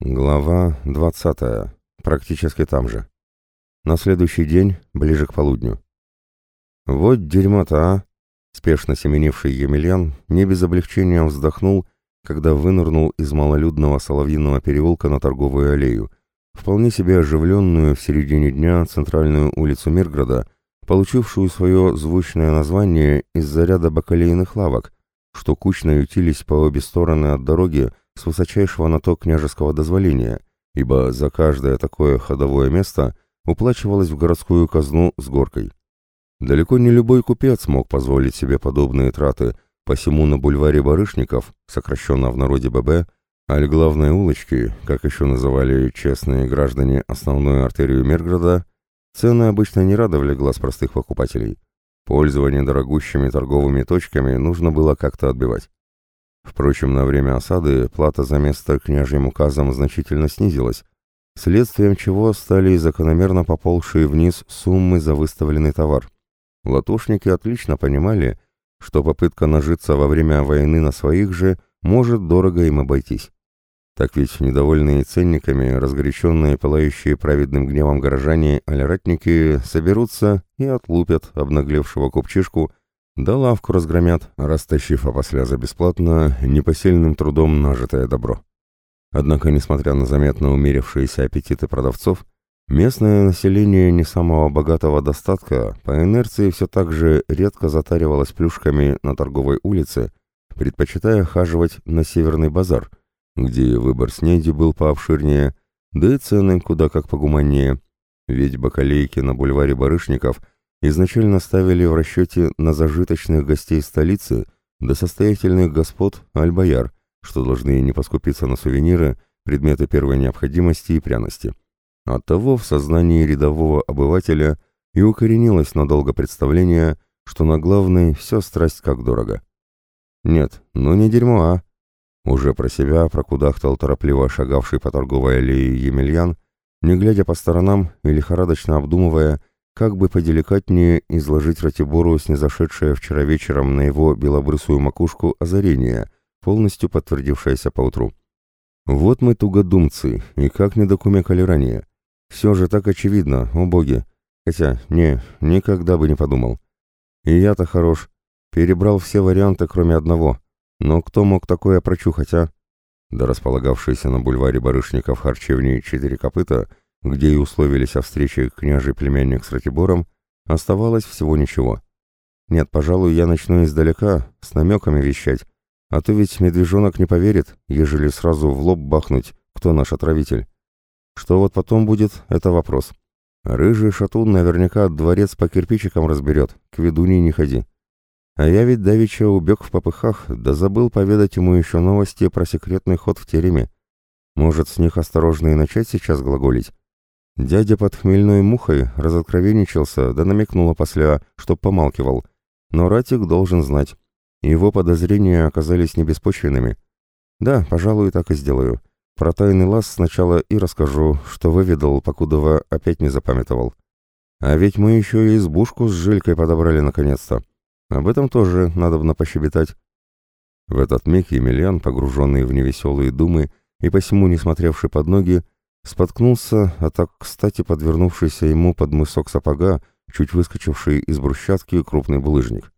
Глава 20. Практически там же. На следующий день, ближе к полудню. «Вот дерьмо-то, а!» Спешно семенивший Емельян не без облегчения вздохнул, когда вынырнул из малолюдного Соловьиного переулка на торговую аллею, вполне себе оживленную в середине дня центральную улицу Мирграда, получившую свое звучное название из-за ряда бакалейных лавок, что кучно ютились по обе стороны от дороги с высочайшего на то княжеского дозволения, ибо за каждое такое ходовое место уплачивалось в городскую казну с горкой. Далеко не любой купец мог позволить себе подобные траты, посему на бульваре Барышников, сокращенно в народе ББ, аль главной улочки, как еще называли честные граждане основную артерию Мирграда, цены обычно не радовали глаз простых покупателей. Пользование дорогущими торговыми точками нужно было как-то отбивать. Впрочем, на время осады плата за место княжьим указом значительно снизилась, следствием чего стали закономерно поползшие вниз суммы за выставленный товар. Латушники отлично понимали, что попытка нажиться во время войны на своих же может дорого им обойтись. Так ведь недовольные ценниками, разгоряченные, пылающие праведным гневом горожане алератники соберутся и отлупят обнаглевшего купчишку да лавку разгромят, растащив опосля за бесплатно непосильным трудом нажитое добро. Однако, несмотря на заметно умерившиеся аппетиты продавцов, местное население не самого богатого достатка по инерции все так же редко затаривалось плюшками на торговой улице, предпочитая хаживать на северный базар, где выбор снеди был пообширнее, да и цены куда как погуманнее, ведь бакалейки на бульваре Барышников – изначально ставили в расчете на зажиточных гостей столицы до состоятельных господ аль-бояр, что должны не поскупиться на сувениры, предметы первой необходимости и пряности. Оттого в сознании рядового обывателя и укоренилось надолго представление, что на главной все страсть как дорого. Нет, ну не дерьмо, а. Уже про себя прокудахтал торопливо шагавший по торговой аллее Емельян, не глядя по сторонам и лихорадочно обдумывая, как бы поделикатнее изложить Ратибору снизошедшее вчера вечером на его белобрысую макушку озарение, полностью подтвердившееся поутру. Вот мы тугодумцы, и как не докумекали ранее. Все же так очевидно, о боги. Хотя, не, никогда бы не подумал. И я-то хорош. Перебрал все варианты, кроме одного. Но кто мог такое прочухать, а? Да располагавшиеся на бульваре барышников харчевни «Четыре копыта» где и условились о встрече княжий племянник с Ратибором, оставалось всего ничего. Нет, пожалуй, я начну издалека, с намеками вещать, а то ведь медвежонок не поверит, ежели сразу в лоб бахнуть, кто наш отравитель. Что вот потом будет, это вопрос. Рыжий шатун наверняка дворец по кирпичикам разберет, к ведуне не ходи. А я ведь давеча убег в попыхах, да забыл поведать ему еще новости про секретный ход в тереме. Может, с них осторожно и начать сейчас глаголить? Дядя под хмельной мухой разоткровенничался, да намекнула после, чтоб помалкивал. Но Ратик должен знать. Его подозрения оказались небеспочвенными. Да, пожалуй, так и сделаю. Про тайный лаз сначала и расскажу, что выведал, покудова опять не запамятовал. А ведь мы еще и избушку с жилькой подобрали наконец-то. Об этом тоже надо пощебетать. В этот миг Емельян, погруженный в невеселые думы и посему не смотревший под ноги, Споткнулся, а так, кстати, подвернувшийся ему под мысок сапога, чуть выскочивший из брусчатки крупный булыжник.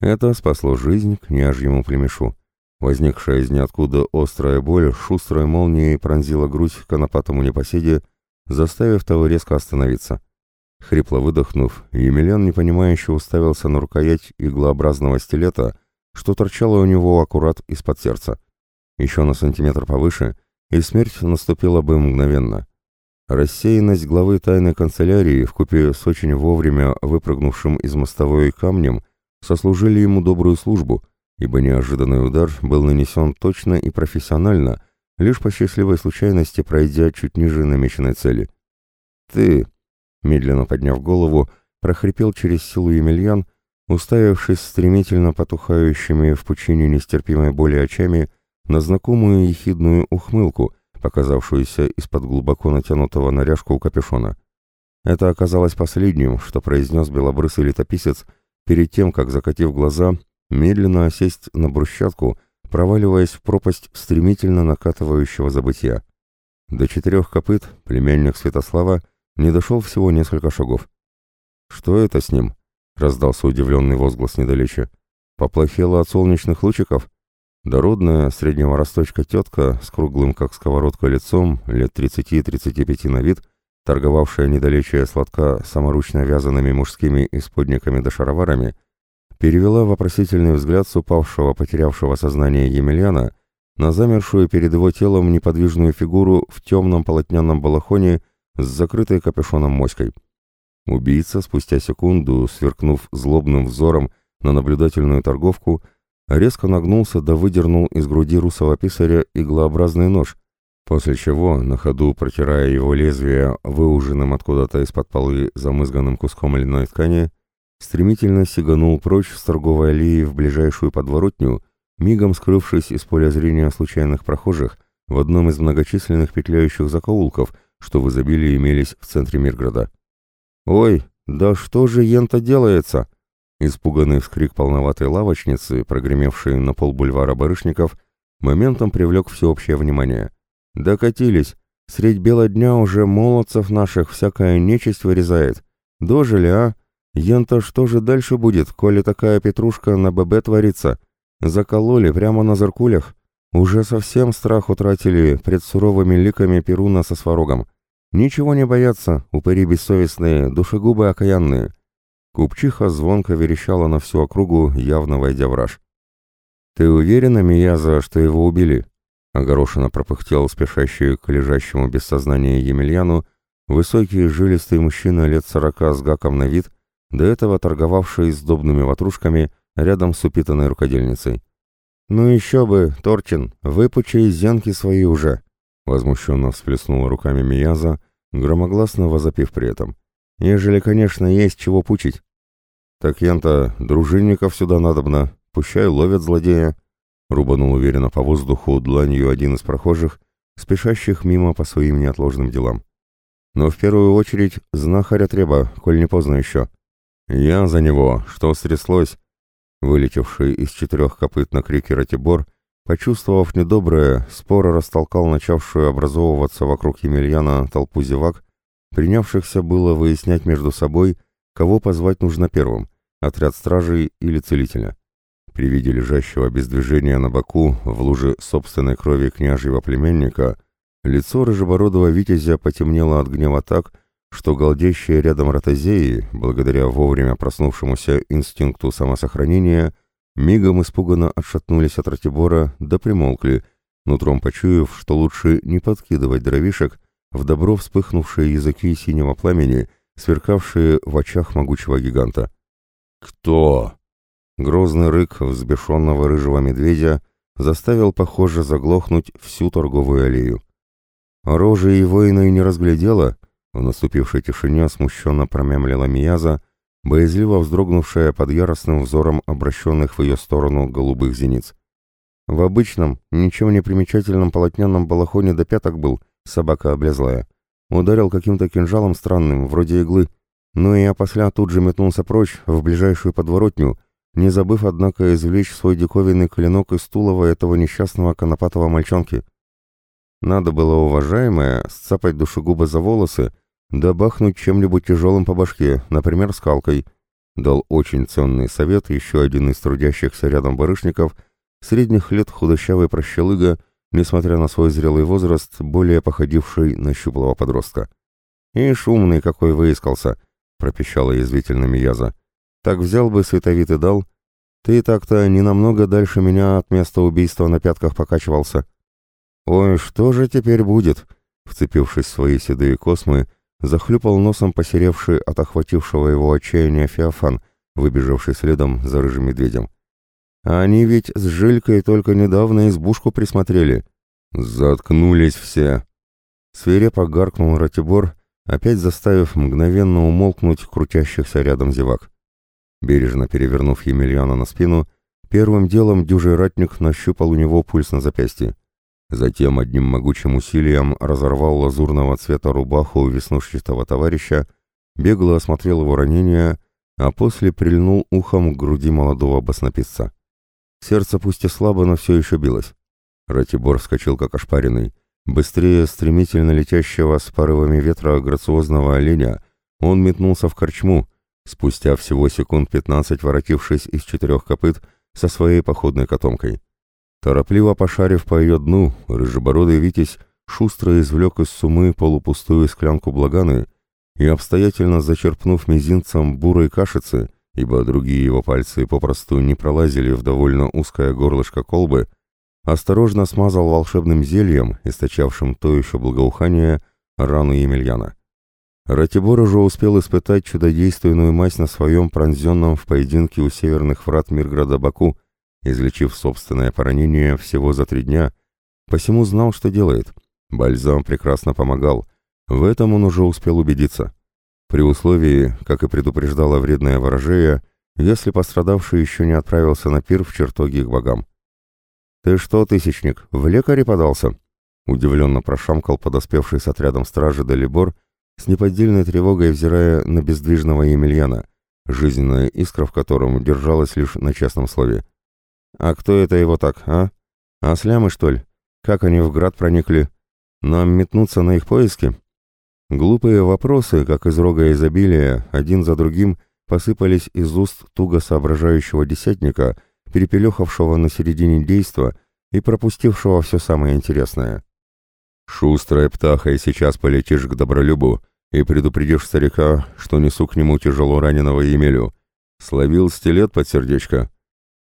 Это спасло жизнь княжьему племешу. Возникшая из ниоткуда острая боль шустрой молнией пронзила грудь конопатому непоседе, заставив того резко остановиться. Хрипло выдохнув, Емельян непонимающе уставился на рукоять иглообразного стилета, что торчало у него аккурат из-под сердца. Еще на сантиметр повыше — и смерть наступила бы мгновенно. Рассеянность главы тайной канцелярии вкупе с очень вовремя выпрыгнувшим из мостовой камнем сослужили ему добрую службу, ибо неожиданный удар был нанесен точно и профессионально, лишь по счастливой случайности пройдя чуть ниже намеченной цели. «Ты!» — медленно подняв голову, прохрипел через силу Емельян, уставившись стремительно потухающими в пучине нестерпимой боли очами — на знакомую ехидную ухмылку, показавшуюся из-под глубоко натянутого на ряжку капюшона. Это оказалось последним, что произнес белобрысый летописец перед тем, как, закатив глаза, медленно осесть на брусчатку, проваливаясь в пропасть стремительно накатывающего забытия. До четырех копыт племянник Святослава не дошел всего несколько шагов. «Что это с ним?» — раздался удивленный возглас недалече. «Поплохело от солнечных лучиков?» Дородная, среднего росточка тетка с круглым, как сковородка, лицом, лет 30-35 на вид, торговавшая недалече сладка саморучно вязанными мужскими исподниками да шароварами, перевела вопросительный взгляд с упавшего, потерявшего сознание Емельяна на замершую перед его телом неподвижную фигуру в темном полотняном балахоне с закрытой капюшоном моськой. Убийца, спустя секунду, сверкнув злобным взором на наблюдательную торговку, резко нагнулся да выдернул из груди русого писаря иглообразный нож, после чего, на ходу протирая его лезвие выуженным откуда-то из-под полы замызганным куском льняной ткани, стремительно сиганул прочь с торговой аллеи в ближайшую подворотню, мигом скрывшись из поля зрения случайных прохожих в одном из многочисленных петляющих закоулков, что в изобилии имелись в центре Мирграда. «Ой, да что же ента делается?» Испуганный вскрик полноватой лавочницы, прогремевшей на пол бульвара барышников, моментом привлек всеобщее внимание. «Докатились! Средь бела дня уже молодцев наших всякая нечисть вырезает. Дожили, а? Ента что же дальше будет, коли такая петрушка на ББ творится? Закололи прямо на зеркулях. Уже совсем страх утратили пред суровыми ликами Перуна со сварогом. Ничего не боятся, упыри бессовестные, душегубы окаянные». Купчиха звонко верещала на всю округу, явно войдя в раж. «Ты уверена, Мияза, что его убили?» Огорошенно пропыхтел спешащий к лежащему без сознания Емельяну высокий жилистый мужчина лет сорока с гаком на вид, до этого торговавший сдобными ватрушками рядом с упитанной рукодельницей. «Ну еще бы, Торчин, выпучи зенки свои уже!» Возмущенно всплеснула руками Мияза, громогласно возопив при этом. «Ежели, конечно, есть чего пучить». «Так янта, дружинников сюда надобно, пущай ловят злодея», рубанул уверенно по воздуху дланью один из прохожих, спешащих мимо по своим неотложным делам. «Но в первую очередь знахаря треба, коль не поздно еще». «Я за него! Что стряслось?» Вылетевший из четырех копыт на крики Ратибор, почувствовав недоброе, споро растолкал начавшую образовываться вокруг Емельяна толпу зевак, принявшихся было выяснять между собой, кого позвать нужно первым, отряд стражей или целителя. При виде лежащего без движения на боку в луже собственной крови княжьего племенника, лицо рыжебородого витязя потемнело от гнева так, что голдящие рядом ротозеи, благодаря вовремя проснувшемуся инстинкту самосохранения, мигом испуганно отшатнулись от Ратибора да примолкли, нутром почуяв, что лучше не подкидывать дровишек в добро вспыхнувшие языки синего пламени, сверкавшие в очах могучего гиганта. «Кто?» Грозный рык взбешенного рыжего медведя заставил, похоже, заглохнуть всю торговую аллею. Рожи и воина и не разглядела, в наступившей тишине смущенно промямлила Мияза, боязливо вздрогнувшая под яростным взором обращенных в ее сторону голубых зениц. В обычном, ничем не примечательном полотняном балахоне до пяток был, собака облезлая. Ударил каким-то кинжалом странным, вроде иглы, но и опосля тут же метнулся прочь, в ближайшую подворотню, не забыв, однако, извлечь свой диковинный клинок из тулова этого несчастного конопатого мальчонки. Надо было, уважаемая, сцапать душегуба за волосы, да бахнуть чем-нибудь тяжелым по башке, например, скалкой, дал очень ценный совет еще один из трудящихся рядом барышников, средних лет худощавый прощелыга, несмотря на свой зрелый возраст, более походивший на щуплого подростка. «И шумный какой выискался!» — пропищала язвительно Мияза. Так взял бы световит и дал. Ты так-то не намного дальше меня от места убийства на пятках покачивался. Ой, что же теперь будет? Вцепившись в свои седые космы, захлюпал носом посеревший от охватившего его отчаяния Феофан, выбежавший следом за рыжим медведем. А они ведь с Жилькой только недавно избушку присмотрели. Заткнулись все. Свирепо гаркнул Ратибор, опять заставив мгновенно умолкнуть крутящихся рядом зевак. Бережно перевернув Емельяна на спину, первым делом дюжий ратник нащупал у него пульс на запястье. Затем одним могучим усилием разорвал лазурного цвета рубаху веснушчатого товарища, бегло осмотрел его ранение, а после прильнул ухом к груди молодого баснописца. Сердце пусть и слабо, но все еще билось. Ратибор вскочил как ошпаренный, Быстрее стремительно летящего с порывами ветра грациозного оленя, он метнулся в корчму, спустя всего секунд пятнадцать воротившись из четырех копыт со своей походной котомкой. Торопливо пошарив по ее дну, рыжебородый Витязь шустро извлек из сумы полупустую склянку благаны и, обстоятельно зачерпнув мизинцем бурой кашицы, ибо другие его пальцы попросту не пролазили в довольно узкое горлышко колбы, осторожно смазал волшебным зельем, источавшим то еще благоухание, рану Емельяна. Ратибор уже успел испытать чудодейственную мазь на своем пронзенном в поединке у северных врат Мирграда Баку, излечив собственное поранение всего за три дня, посему знал, что делает. Бальзам прекрасно помогал, в этом он уже успел убедиться. При условии, как и предупреждала вредная ворожея, если пострадавший еще не отправился на пир в чертоги к богам. «Ты что, тысячник, в лекаре подался?» Удивленно прошамкал подоспевший с отрядом стражи Далибор, с неподдельной тревогой взирая на бездвижного Емельяна, жизненная искра в котором держалась лишь на честном слове. «А кто это его так, а? А слямы, что ли? Как они в град проникли? Нам метнуться на их поиски?» Глупые вопросы, как из рога изобилия, один за другим посыпались из уст туго соображающего десятника — перепелехавшего на середине действа и пропустившего все самое интересное. «Шустрая птаха, и сейчас полетишь к Добролюбу и предупредишь старика, что несу к нему тяжело раненого Емелю. Словил стилет под сердечко.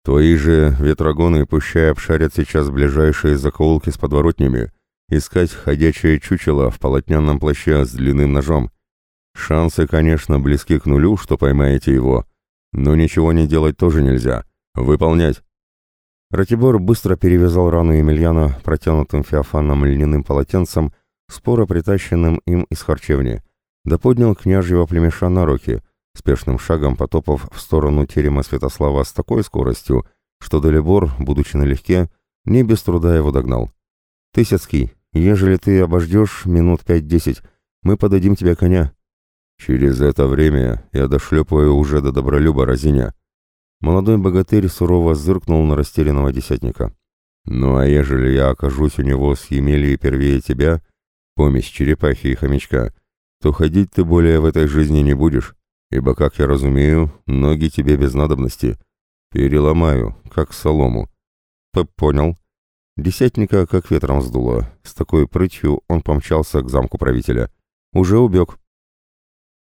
Твои же ветрогоны пущай обшарят сейчас ближайшие закоулки с подворотнями, искать ходячее чучело в полотняном плаще с длинным ножом. Шансы, конечно, близки к нулю, что поймаете его, но ничего не делать тоже нельзя. «Выполнять!» Ратибор быстро перевязал рану Емельяна протянутым феофаном льняным полотенцем, споро притащенным им из харчевни, да поднял княжьего племеша на руки, спешным шагом потопав в сторону терема Святослава с такой скоростью, что Далибор, будучи налегке, не без труда его догнал. «Тысяцкий, ежели ты обождешь минут пять-десять, мы подадим тебе коня». «Через это время я дошлепаю уже до Добролюба Разиня», Молодой богатырь сурово зыркнул на растерянного десятника. «Ну а ежели я окажусь у него с Емельей первее тебя, помесь черепахи и хомячка, то ходить ты более в этой жизни не будешь, ибо, как я разумею, ноги тебе без надобности. Переломаю, как солому». «П «Понял». Десятника как ветром сдуло. С такой прытью он помчался к замку правителя. «Уже убег».